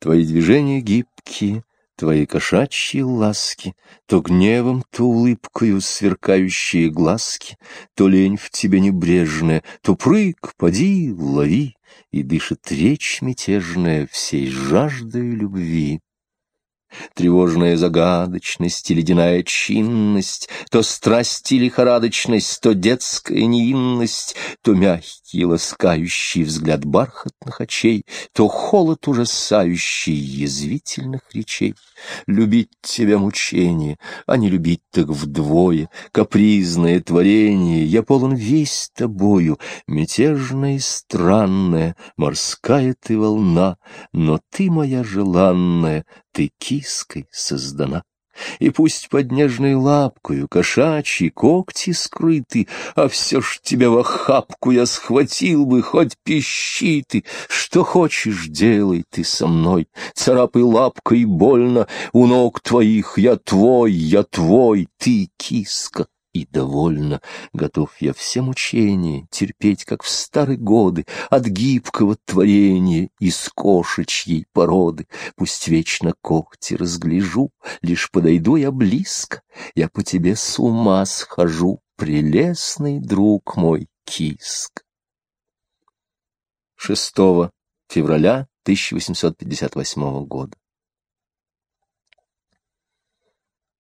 Твои движения гибкие, твои кошачьи ласки, То гневом, то улыбкою сверкающие глазки, То лень в тебе небрежная, то прыг, поди, лови, И дышит речь мятежная всей жаждой любви. Тревожная загадочность и ледяная чинность, То страсть и лихорадочность, то детская невинность, То мягкий ласкающий взгляд бархатных очей, То холод ужасающий язвительных речей. Любить тебя мучение, а не любить так вдвое, Капризное творение, я полон весь тобою, Мятежная и странная, морская ты волна, Но ты моя желанная, ты киской создана. И пусть под нежной лапкою кошачьи когти скрыты, А все ж тебя в охапку я схватил бы, хоть пищи ты. Что хочешь, делай ты со мной, царапай лапкой больно, У ног твоих я твой, я твой, ты киска и довольно. Готов я все мучения терпеть, как в старые годы, От гибкого творения из кошечьей породы. Пусть вечно когти разгляжу, лишь подойду я близко, Я по тебе с ума схожу, прелестный друг мой киск. 6 февраля 1858 года.